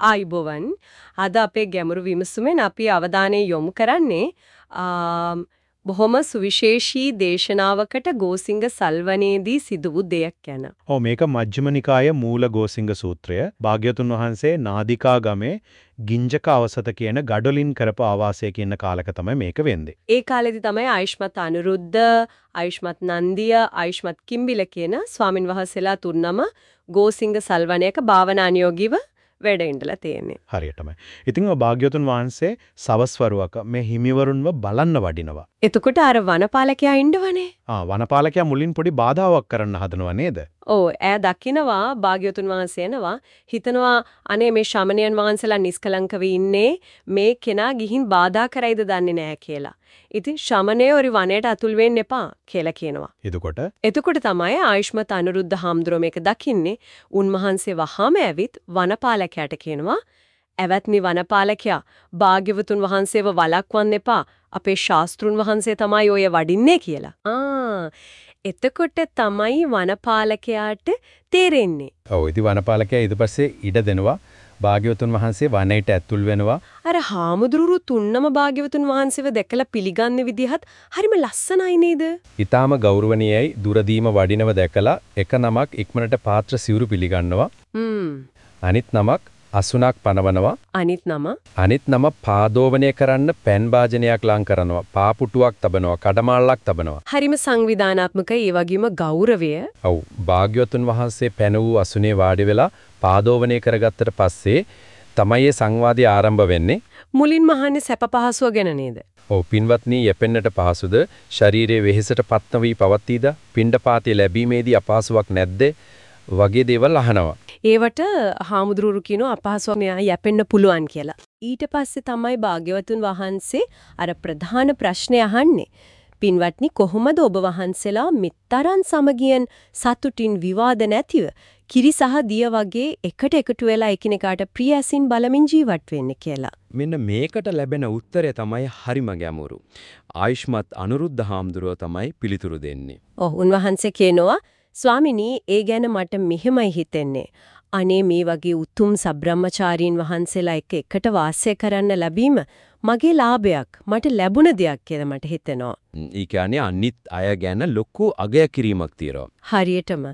ආයිබෝවන් අද අපේ ගැඹුරු විමසුමෙන් අපි අවධානය යොමු කරන්නේ බොහොම සුවිශේෂී දේශනාවකට ගෝසිංග සල්වනේදී සිදු වූ දෙයක් ගැන. ඔව් මේක මජ්ක්‍ධිම නිකායේ මූල ගෝසිංග සූත්‍රය. භාග්‍යතුන් වහන්සේ නාදිකා ගමේ ගිංජක අවසත කියන ගඩොලින් කරපු ආවාසය කියන කාලක තමයි මේක වෙන්නේ. ඒ කාලෙදි තමයි ආයුෂ්මත් අනුරුද්ධ, ආයුෂ්මත් නන්දිය, ආයුෂ්මත් කිම්බිල කියන ස්වාමින් වහන්සේලා තුන්නම ගෝසිංග සල්වනයක භාවනානියෝගීව වැඩ ඉඳලා තියෙන්නේ. හරියටමයි. ඉතින් ඔය භාග්‍යවතුන් වහන්සේ සවස් වරුවක මේ හිමිවරුන්ව බලන්න වඩිනවා. එතකොට අර වනපාලකයා ඉන්නවනේ. ආ වනපාලකයා මුලින් පොඩි බාධාවක් කරන්න හදනව නේද? ඔව් ඈ දකිනවා භාග්‍යවතුන් වහන්සේ එනවා හිතනවා අනේ මේ ශමණයන් වහන්සේලා නිස්කලංකව ඉන්නේ මේ කෙනා ගිහින් බාධා කරයිද දන්නේ නැහැ කියලා. ඉතින් ශමණයෝරි වනයේට අතුල් වෙන්න එපා කියලා කියනවා. එතකොට එතකොට තමයි ආයුෂ්මත් අනුරුද්ධ හාමුදුරුවෝ මේක දකින්නේ. උන්වහන්සේ වහාම ඇවිත් වනපාලකයාට කියනවා ඇවැත්නි වනපාලකයා භාග්‍යවතුන් වහන්සේව වළක්වන්න එපා. අපේ ශාස්ත්‍රුන් වහන්සේ තමයි ඔය වඩින්නේ කියලා. ආ එතකොට තමයි වනපාලකයාට තේරෙන්නේ. ඔව් ඉතින් වනපාලකයා ඊට පස්සේ ඉඩ දෙනවා. භාග්‍යවතුන් වහන්සේ වනයේට ඇතුල් වෙනවා. අර හාමුදුරුවෝ තුන්නම භාග්‍යවතුන් වහන්සේව දැකලා පිළිගන්න විදිහත් හරිම ලස්සනයි නේද? ඊටාම ගෞරවණීයයි දුරදීම වඩිනව දැකලා එක නමක් ඉක්මනට පාත්‍ර සිවුරු පිළිගන්නවා. අනිත් නමක් අසුණක් පනවනවා. අනිත් නම අනිත් නම පාදෝවණය කරන්න පෑන් භාජනයක් ලං කරනවා. පාපුටුවක් තබනවා. කඩමාල්ලක් තබනවා. හරිම සංවිධානාත්මක ඒ වගේම ගෞරවය. ඔව් භාග්‍යවතුන් වහන්සේ පැන වූ අසුනේ වාඩි වෙලා පාදෝවණය කරගත්තට පස්සේ තමයි මේ සංවාදය ආරම්භ වෙන්නේ. මුලින්ම අහන්නේ සැප පහසුව ගැන නේද? ඔව් පින්වත්නි යැපෙන්නට පහසුද? ශරීරයේ වෙහෙසට පත්න වී පවතීද? පිණ්ඩපාතය ලැබීමේදී අපහසුාවක් නැද්ද? වගේ දේවල් අහනවා. ඒවට හාමුදුරුවෝ කියනවා අපහසුව මෙයා යැපෙන්න පුළුවන් කියලා. ඊට පස්සේ තමයි භාග්‍යවතුන් වහන්සේ අර ප්‍රධාන ප්‍රශ්නේ අහන්නේ. පින්වත්නි කොහොමද ඔබ වහන්සේලා මිත්තරන් සමගියෙන් සතුටින් විවාද නැතිව කිරි සහ දිය වගේ එකට එකතු වෙලා එකිනෙකාට ප්‍රියසින් බලමින් ජීවත් වෙන්නේ කියලා. මෙන්න මේකට ලැබෙන උත්තරය තමයි හරිම ගැඹුරු. ආයුෂ්මත් අනුරුද්ධ හාමුදුරුව තමයි පිළිතුරු දෙන්නේ. ඔව් උන්වහන්සේ කියනවා ස්වාමිනී ඒ ගැන මට මෙහෙමයි හිතෙන්නේ. අනේ මේ වගේ උතුම් සබ්‍රාහ්මචාරීන් වහන්සේලා එක්ක එකට වාසය කරන්න ලැබීම මගේ ලාභයක්. මට ලැබුණ දෙයක් කියලා මට හිතෙනවා. ඒ කියන්නේ අනිත් අය ගැන ලොකු අගය කිරීමක් තියෙනවා. හරියටම.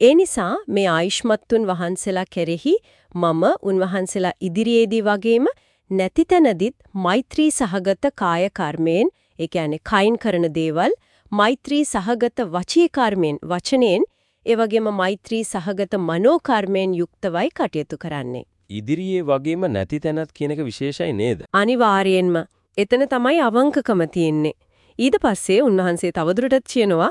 ඒ නිසා මේ ආයිෂ්මත්තුන් වහන්සේලා කෙරෙහි මම උන්වහන්සේලා ඉදිරියේදී වගේම නැති තැනදිත් මෛත්‍රී සහගත කාය කර්මයෙන් ඒ කියන්නේ කයින් කරන දේවල් මෛත්‍රී සහගත වචී කර්මෙන් වචනෙන් ඒ වගේම මෛත්‍රී සහගත මනෝ කර්මෙන් යුක්තවයි කටයුතු කරන්නේ. ඉදිරියේ වගේම නැති තැනත් කියන එක විශේෂයි නේද? අනිවාර්යෙන්ම. එතන තමයි අවංකකම තියෙන්නේ. ඊට පස්සේ උන්වහන්සේ තවදුරටත් කියනවා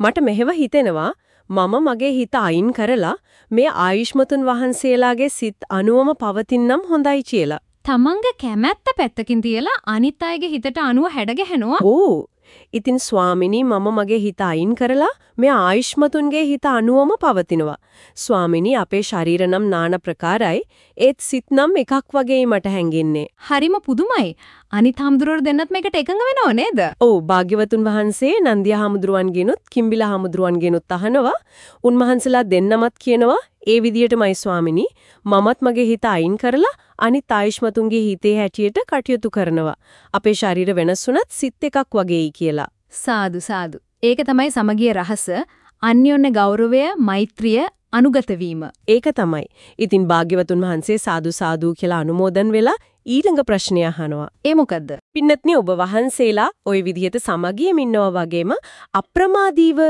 මට මෙහෙව හිතෙනවා මම මගේ හිත අයින් කරලා මේ ආයුෂ්මතුන් වහන්සේලාගේ සිත් අනුවම පවතිනම් හොඳයි කියලා. තමන්ගේ කැමැත්ත පැත්තකින් තියලා අනිත් අයගේ හිතට අනුව හැඩගැහෙනවා. ඕ ඉතින් ස්වාමිනී මම මගේ හිත අයින් කරලා මේ ආයුෂ්මතුන්ගේ හිත අනුවම පවතිනවා. ස්වාමිනී අපේ ශරීර නම් নানা ප්‍රකාරයි ඒත් සිත් නම් එකක් වගේයි මට හැංගෙන්නේ. හරිම පුදුමයි. අනිත් හාමුදුරුවෝ දෙන්නත් මේකට එකඟ වෙනව නේද? ඔව් භාග්‍යවතුන් වහන්සේ නන්දිය හාමුදුරුවන්ගෙනුත් කිම්බිලා හාමුදුරුවන්ගෙනුත් අහනවා. උන්වහන්සේලා දෙන්නමත් කියනවා ඒ විදියටමයි ස්වාමිනී මමත් මගේ හිත අයින් කරලා අනිත් ආයුෂ්මතුන්ගේ හිතේ හැටියට කටයුතු කරනවා. අපේ ශරීර වෙනස් වුණත් සිත් එකක් වගේයි කියලා. සාදු සාදු. ඒක තමයි සමගිය රහස. අන්‍යෝන්‍ය ගෞරවය, මෛත්‍රිය, අනුගත. ඒක තමයි. ඉතින් භාග්‍යවතුන් වහන්සේ සාදු සාදු කියලා අනුමෝදන් වෙලා ඊළඟ ප්‍රශ්නය අහනවා. ඒ මොකද්ද? පින්නත්නි ඔබ වහන්සේලා ওই විදිහට සමගියම ඉන්නවා වගේම අප්‍රමාදීව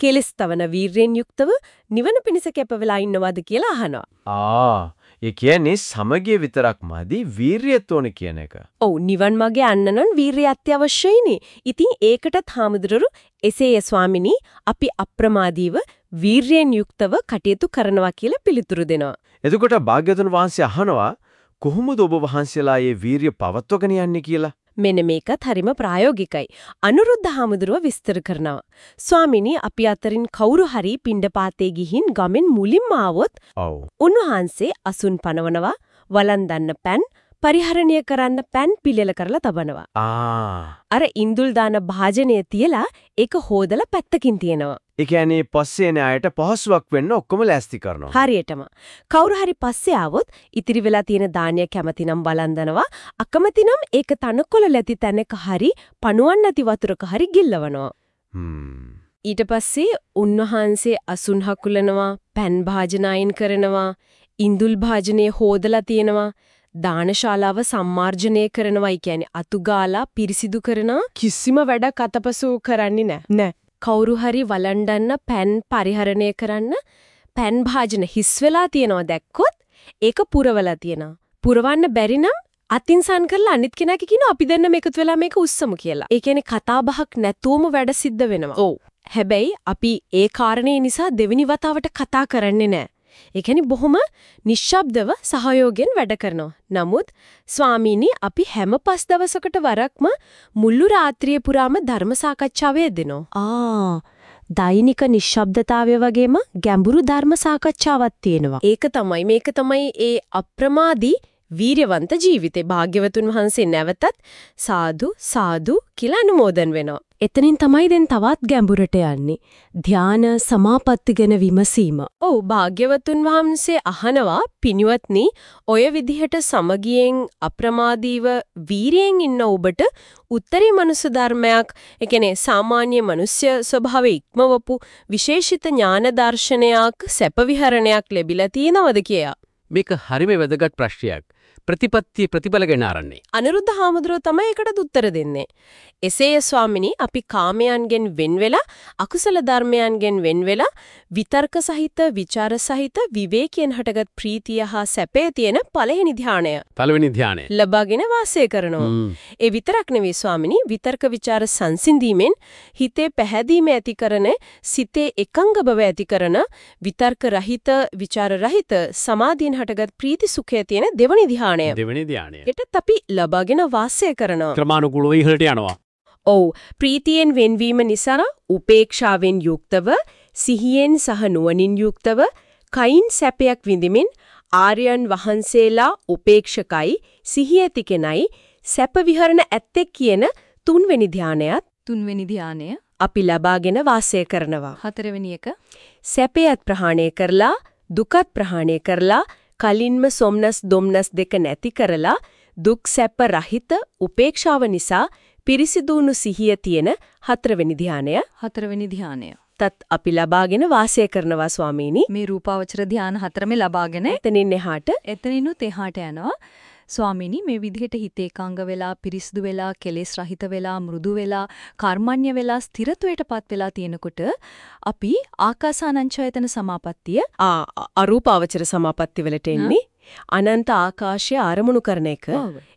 කෙලස්තවන වීරයෙන් යුක්තව නිවන පිණිස කැප වෙලා ඉන්නවද කියලා අහනවා. ආ ඒ කියන්නේ සමගිය විතරක් මදි වීරියත් ඕන කියන එක. ඔව් නිවන් මාගේ යන්න නම් වීරිය අත්‍යවශ්‍යයිනේ. ඉතින් ඒකටත් හාමුදුරුවෝ එසේය ස්වාමිනී අපි අප්‍රමාදීව වීරියෙන් යුක්තව කටයුතු කරනවා කියලා පිළිතුරු දෙනවා. එතකොට භාග්‍යවතුන් වහන්සේ අහනවා කොහොමද ඔබ වහන්සේලා මේ වීරිය පවත්වගෙන යන්නේ කියලා? මෙන්න මේකත් හරිම ප්‍රායෝගිකයි. අනුරුද්ධ හාමුදුරුව විස්තර කරනවා. ස්වාමිනී අපි අතරින් කවුරු හරි පිණ්ඩපාතේ ගිහින් ගමෙන් මුලින්ම ආවොත්. උන්වහන්සේ අසුන් පනවනවා, වළඳන්න පෑන්, පරිහරණය කරන්න පෑන් පිළිල කරලා තබනවා. අර ඉන්දුල් දාන භාජනය තියලා ඒක හොදලා පැත්තකින් තියනවා. ඒ කියන්නේ පස්සේ එන අයට පහසුවක් වෙන්න ඔක්කොම ලෑස්ති කරනවා. හරියටම. කවුරු හරි පස්සේ ආවොත් ඉතිරි වෙලා තියෙන දානිය කැමතිනම් බලන්දනවා. අකමැතිනම් ඒක තනකොළ ලැති තැනක හරි පණුවන් නැති වතුරක හරි ගිල්ලවනවා. හ්ම්. ඊට පස්සේ උන්වහන්සේ අසුන් හකුලනවා, පෑන් භාජන කරනවා, ඉඳුල් භාජනය හොදලා තියෙනවා, දානශාලාව සම්මාර්ජනය කරනවා, ඒ කියන්නේ අතුගාලා පිරිසිදු කරනවා. කිසිම වැඩක් අතපසු කරන්නේ නැහැ. නෑ. කවුරු හරි වළඳන්න පෑන් පරිහරණය කරන්න පෑන් භාජන හිස් වෙලා තියෙනවා දැක්කොත් ඒක පුරවලා තියෙනවා. පුරවන්න බැරි නම් අතින්සන් කරලා අනිත් කෙනාට කියනවා අපි දෙන්නම එකතු වෙලා මේක උස්සමු කියලා. ඒ කියන්නේ කතා බහක් නැතුවම වැඩ සිද්ධ වෙනවා. ඔව්. හැබැයි අපි ඒ කාරණේ නිසා දෙවෙනි වතාවට කතා කරන්නේ නැහැ. ඒ කියන්නේ බොහොම නිශ්ශබ්දව සහයෝගයෙන් වැඩ කරනවා. නමුත් ස්වාමීනි අපි හැම පස් දවසකට වරක්ම මුළු රාත්‍රිය පුරාම ධර්ම සාකච්ඡාවේ යෙදෙනවා. ආ දෛනික නිශ්ශබ්දතාවය වගේම ගැඹුරු ධර්ම සාකච්ඡාවක් තියෙනවා. ඒක තමයි මේක තමයි ඒ අප්‍රමාදී වීරවන්ත ජීවිතේ භාග්‍යවතුන් වහන්සේ නැවතත් සාදු සාදු කියලා අනුමෝදන් වෙනවා. එතනින් තමයි දැන් තවත් ගැඹුරට යන්නේ. ධාන සමාපatti ගැන විමසීම. ඔව් භාග්‍යවතුන් වහන්සේ අහනවා පින්වත්නි ඔය විදිහට සමගියෙන් අප්‍රමාදීව වීරියෙන් ඉන්න ඔබට උත්තරී මනුස්ස ධර්මයක්, ඒ කියන්නේ සාමාන්‍ය මනුස්්‍ය ස්වභාවය ඉක්මවපු විශේෂිත ඥාන දර්ශනයක්, සැප විහරණයක් ලැබිලා තියෙනවද කියා. මේක හරිම වැදගත් ප්‍රශ්නයක්. ප්‍රතිපත්ති ප්‍රතිඵල ගැන ආරන්නේ. අනිරුද්ධ හාමුදුරුවෝ තමයි ඒකට උත්තර දෙන්නේ. එසේය ස්වාමිනී අපි කාමයන්ගෙන් වෙන් වෙලා අකුසල ධර්මයන්ගෙන් වෙන් වෙලා විතර්ක සහිත විචාර සහිත විවේකයෙන් හටගත් ප්‍රීතිය හා සැපේ තියෙන පළවෙනි ධානය පළවෙනි ධානය. ලබාගෙන වාසය කරනවා. ඒ විතරක් නෙවෙයි ස්වාමිනී විතර්ක ਵਿਚාර සංසිඳීමෙන් හිතේ පැහැදීම ඇති කරන සිතේ එකංග බව ඇති කරන විතර්ක රහිත විචාර රහිත සමාධියෙන් හටගත් ප්‍රීති සුඛය තියෙන දෙවනි ධානය. දෙවෙනි ධානය. ඒටත් අපි ලබාගෙන වාසය කරනවා. ක්‍රමානුකූලව ඉහළට යනවා. ඔව් ප්‍රීතියෙන් වෙන්වීම නිසා උපේක්ෂාවෙන් යුක්තව සිහියෙන් සහ නුවණින් යුක්තව කයින් සැපයක් විඳිමින් ආර්යයන් වහන්සේලා උපේක්ෂකයි සිහිය ඇති කෙනයි සැප විහරණ ඇත්තෙක් කියන තුන්වෙනි ධානයත් තුන්වෙනි ධානය අපි ලබාගෙන වාසය කරනවා. හතරවෙනි එක සැපයත් ප්‍රහාණය කරලා දුකත් ප්‍රහාණය කරලා කලින්ම සොම්නස් දොම්නස් දෙක නැති කරලා දුක් සැප රහිත උපේක්ෂාව නිසා පිරිසිදුණු සිහිය තියෙන හතරවෙනි ධානය. හතරවෙනි ධානය. තත් අපි ලබාගෙන වාසය කරනවා ස්වාමීනි. මේ රූපාවචර ධාන හතරම ලබාගෙන එතනින් එහාට එතනිනුත් එහාට යනවා ස්වාමීනි මේ විදිහට හිත ඒකාංග වෙලා පිරිසිදු වෙලා කෙලෙස් රහිත වෙලා මෘදු වෙලා කර්මඤ්ඤ වෙලා ස්ථිරත්වයටපත් වෙලා තියෙනකොට අපි ආකාසානංචයතන සමාපත්තිය අරූපාවචර සමාපatti වලට එන්නේ අනන්ත ආකාශය ආරමුණු කරන එක.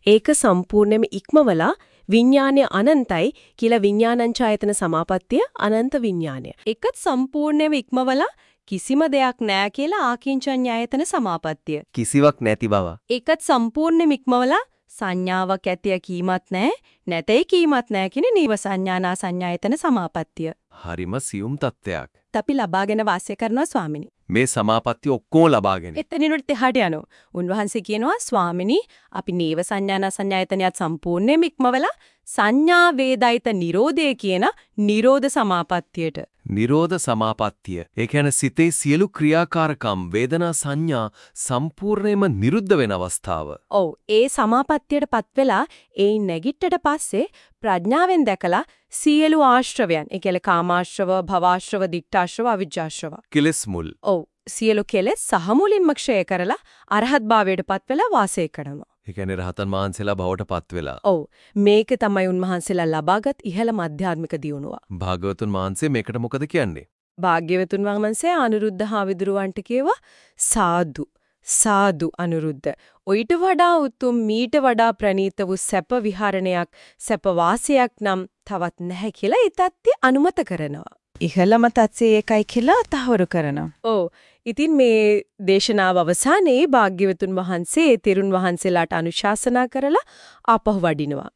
ඒක සම්පූර්ණයෙන්ම ඉක්මවලා විඥානය අනන්තයි කියලා විඥානංචායතන සමාපත්තිය අනන්ත විඥානය. ඒකත් සම්පූර්ණයෙන්ම ඉක්මවලා කිසිම දෙයක් නැහැ කියලා ආකින්චඤ්ඤායතන සමාපත්තිය. කිසිවක් නැති බව. ඒකත් සම්පූර්ණයෙන්ම ඉක්මවලා සංඥාවක් ඇතිය කීමත් නැහැ නැතේ කීමත් නැහැ කියන නීව සංඥානා සංඥායතන සමාපත්තිය. හරිම සියුම් තත්ත්වයක්. අපි ලබාගෙන වාසය කරනවා ස්වාමිනී. මේ සමාපatti ඔක්කොම ලබාගෙන. එතනිනුත් එහාට යනවා. උන්වහන්සේ කියනවා ස්වාමිනී අපි නීව සංඥානා සංඥායතනයත් සම්පූර්ණයෙන්ම ඉක්මවලා සංඥා වේදිත නිරෝධය කියන නිරෝධ සමාපත්තියට. නිරෝධ සමාපත්තිය. ඒ කියන්නේ සිතේ සියලු ක්‍රියාකාරකම් වේදනා සංඥා සම්පූර්ණයෙන්ම නිරුද්ධ වෙන අවස්ථාව. ඔව් ඒ සමාපත්තියටපත් වෙලා ඒ නැගිට්ටට පස්සේ ප්‍රඥාවෙන් දැකලා සියලු ආශ්‍රවයන් ඒ කියන්නේ කාමාශ්‍රව භවආශ්‍රව දික්ඨාශ්‍රව අවිජ්ජාශ්‍රව කෙලස් මුල්. ඔව් සියලු කෙලෙස් සහ මුලින්ම ක්ෂය කරලා අරහත් භාවයටපත් වෙලා වාසය කරනවා. ඒ කියන්නේ රහතන් වහන්සේලා බවට පත් වෙලා. ඔව්. මේක තමයි උන්වහන්සේලා ලබාගත් ඉහළම අධ්‍යාත්මික දියුණුව. භාගවතුන් වහන්සේ මේකට මොකද කියන්නේ? භාග්‍යවතුන් වහන්සේ අනුරුද්ධ හාවිදුරුවන්ට කියවා සාදු සාදු අනුරුද්ධ ඔయిత වඩා උතුම් මීට වඩා ප්‍රණීත වූ සැප විහරණයක් සැප වාසයක් නම් තවත් නැහැ කියලා ඊටත් අනුමත කරනවා ඉහළම තත්සේ ඒකයි කියලා තහවුරු කරනවා. ඔව් ඉතින් මේ දේශනාව අවසානයේ භාග්‍යවතුන් වහන්සේ තෙරුන් වහන්සේලාට අනුශාසනා කරලා ආපහු වඩිනවා.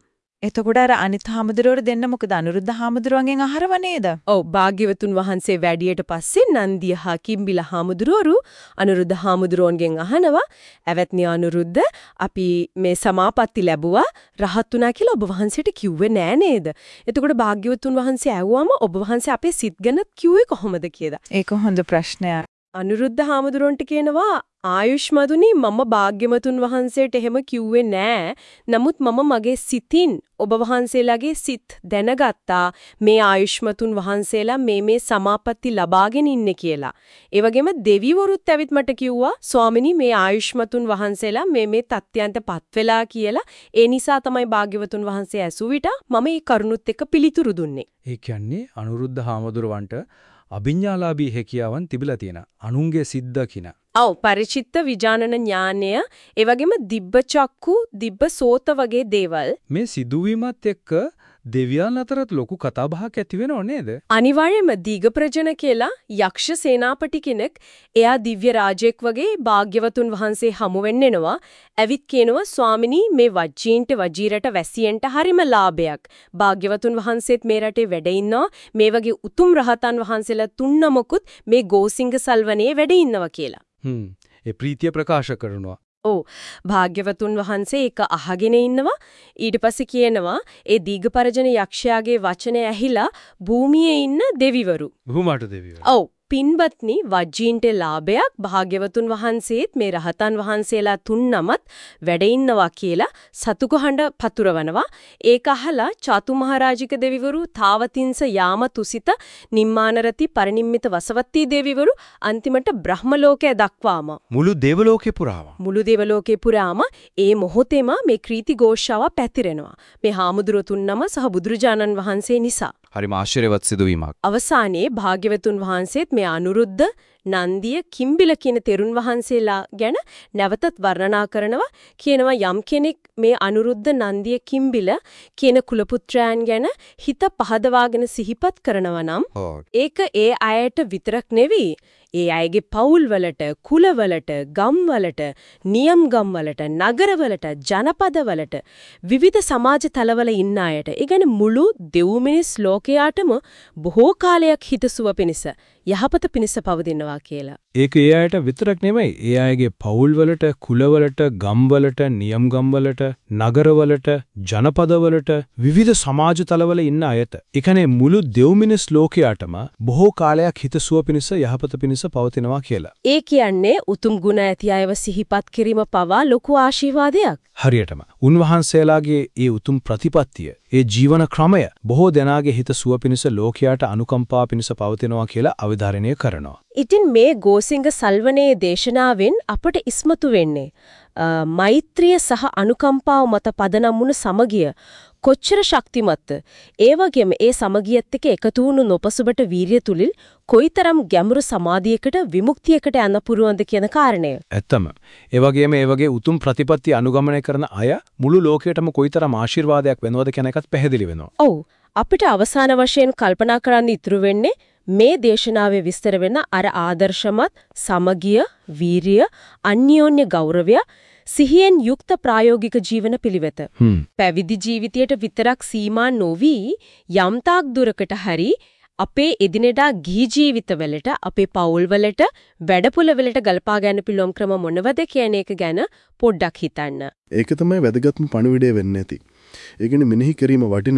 එතකොට අර අනිත් හාමුදුරුවෝ දෙන්න මොකද අනුරුද්ධ හාමුදුරුවන්ගෙන් අහරව නේද? ඔව් භාග්‍යවතුන් වහන්සේ වැඩියට පස්සේ නන්දිය හා කිම්බිල හාමුදුරුවරු අනුරුද්ධ හාමුදුරුවන්ගෙන් අහනවා "ඇවැත්නි අනුරුද්ධ අපි මේ සමාපatti ලැබුවා රහත් වුණා කියලා ඔබ වහන්සේට කිව්වේ නෑ නේද?" එතකොට භාග්‍යවතුන් වහන්සේ ඇහුවාම ඔබ වහන්සේ අපේ සිත් ගැන කිව්වේ කොහොමද කියලා. ඒක හොඳ ප්‍රශ්නයක්. අනුරුද්ධ හාමුදුරන්ට කියනවා ආයුෂ්මදුනි මම භාග්‍යවතුන් වහන්සේට එහෙම කිව්වේ නෑ. නමුත් මම මගේ සිතින් ඔබ වහන්සේලාගේ සිත් දැනගත්තා මේ ආයුෂ්මතුන් වහන්සේලා මේ මේ සමාපatti ලබාගෙන ඉන්නේ කියලා. ඒ වගේම දෙවිවරුත් ඇවිත් මට කිව්වා ස්වාමිනී මේ ආයුෂ්මතුන් වහන්සේලා මේ මේ තත්ත්වයන්ටපත් වෙලා කියලා. ඒ නිසා තමයි භාග්‍යවතුන් වහන්සේ ඇසු විට මම මේ කරුණුත් එක්ක පිළිතුරු දුන්නේ. ඒ කියන්නේ අනුරුද්ධ හාමුදුරුවන්ට අභිඥාලාභී හැකියාවන් තිබිලා තියෙන. අනුන්ගේ සිද්ද කින. ඔව් පරිචිත්ත විජානන ඥානය ඒ වගේම දිබ්බ චක්කු දිබ්බ සෝත වගේ දේවල් මේ සිදුවීමත් එක්ක දෙවියන් අතරත් ලොකු කතාබහක් ඇති වෙනව නේද? අනිවාර්යයෙන්ම දීඝ ප්‍රජන කියලා යක්ෂ සේනාපති කෙනෙක් එයා දිව්‍ය රාජෙක් වගේ භාග්‍යවතුන් වහන්සේ හමු වෙන්න එනවා. ඇවිත් කියනවා ස්වාමිනී මේ වජ්ජීන්ට වජීරට වැසියන්ට හරිම ලාභයක්. භාග්‍යවතුන් වහන්සේත් මේ රටේ වැඩ ඉන්නවා. මේ වගේ උතුම් රහතන් වහන්සේලා තුන්නමකුත් මේ ගෝසිංග සල්වනේ වැඩ ඉන්නවා කියලා. හ්ම්. ඒ ප්‍රීතිය ප්‍රකාශ කරනවා. ඔව්. භාග්‍යවතුන් වහන්සේ ඒක අහගෙන ඉන්නවා. ඊට පස්සේ කියනවා ඒ දීඝපරජන යක්ෂයාගේ වචනය ඇහිලා භූමියේ ඉන්න දෙවිවරු. බුමාට දෙවියෝ. ඔව් පින්වත්නි වජ්ජීන්ට ලාභයක් භාග්‍යවතුන් වහන්සේත් මේ රහතන් වහන්සේලා තුන්නමත් වැඩ ඉන්නවා කියලා සතුකහඬ පතුරවනවා. ඒක අහලා චාතු මහරජික දෙවිවරු තාවතින්ස යාම තුසිත නිම්මානරති පරිනිම්මිත වසවත්ති දෙවිවරු අන්තිමට බ්‍රහ්ම ලෝකය දක්වාම. මුළු දේවලෝකේ පුරාම. මුළු දේවලෝකේ පුරාම ඒ මොහොතේම මේ ක්‍රීති ഘോഷාව පැතිරෙනවා. මේ හාමුදුරුවෝ තුන්නම සහ බුදුරජාණන් වහන්සේ නිසා. හරිම ආශ්චර්යවත් සිදුවීමක්. අවසානයේ භාග්‍යවතුන් වහන්සේත් මේ අනුරුද්ධ නන්දිය කිම්බිල කියන තෙරුන් වහන්සේලා ගැන නැවතත් වර්ණනා කරනවා. කියනවා යම් කෙනෙක් මේ අනුරුද්ධ නන්දිය කිම්බිල කියන කුලපුත්‍රයන් ගැන හිත පහදවාගෙන සිහිපත් කරනවා නම් ඒක ඒ අයට විතරක් නෙවෙයි ඒ අයගේ පවුල්වලට කුලවලට ගම්වලට නියම් ගම්වලට නගරවලට ජනපදවලට විවිධ සමාජ තලවල ඉන්න අයට ඒ කියන්නේ මුළු දෙව් මිනිස් ලෝකයාටම බොහෝ කාලයක් හිතසුව පිණිස යහපත පිණිස පවතිනවා කියලා. ඒක ඒ අයට විතරක් නෙමෙයි. ඒ අයගේ පවුල්වලට, කුලවලට, ගම්වලට, නියම් ගම්වලට, නගරවලට, ජනපදවලට විවිධ සමාජ තලවල ඉන්න අයට. ඒ කියන්නේ මුළු දෙව් මිනිස් ලෝකයාටම බොහෝ කාලයක් හිතසුව පිණිස යහපත පිණිස පවතිනවා කියලා. ඒ කියන්නේ උතුම් ගුණ ඇති අයව සිහිපත් කිරීම පවා ලොකු ආශිර්වාදයක්. හරියටම උන්වහන්සේලාගේ ඒ උතුම් ප්‍රතිපත්තිය, ඒ ජීවන ක්‍රමය බොහෝ දෙනාගේ හිත සුව පිණිස ලෝකයාට අනුකම්පා පිණිස පවතිනවා කියලා අවධාරණය කරනවා. ඉතින් මේ ගෝසිංග සල්වනේ දේශනාවෙන් අපට ඉස්මතු වෙන්නේ මෛත්‍රිය සහ අනුකම්පාව මත පදනම් වුණු සමගිය කොච්චර ශක්තිමත්ද ඒ වගේම ඒ සමගියත් එක්ක එකතු වුණු නොපසුබට වීරිය තුලින් කොයිතරම් ගැඹුරු සමාධියකට විමුක්තියකට යන්න පුරුවන්ද කියන කාරණය. ඇත්තම. ඒ වගේම ඒ වගේ උතුම් ප්‍රතිපත්ති අනුගමනය කරන අය මුළු ලෝකයටම කොයිතරම් ආශිර්වාදයක් වෙනවද කියන එකත් පැහැදිලි වෙනවා. ඔව්. අපිට අවසාන වශයෙන් කල්පනා කරන්න ඉතුරු වෙන්නේ මේ දේශනාවේ විස්තර වෙන අර ආදර්ශමත් සමගිය, වීරිය, අන්‍යෝන්‍ය ගෞරවය සිහියෙන් යුක්ත ප්‍රායෝගික ජීවන පිළිවෙත. පැවිදි ජීවිතයට විතරක් සීමා නොවි යම්තාක් දුරකට හරි අපේ එදිනෙදා ගිහි ජීවිතවලට අපේ පවුල්වලට වැඩපොළවලට ගල්පා ගන්න පිළිවම් ක්‍රම මොනවද කියන එක ගැන පොඩ්ඩක් හිතන්න. ඒක තමයි වැදගත්ම පණිවිඩය වෙන්නේ නැති. ඒ කියන්නේ මෙනෙහි කිරීම වටින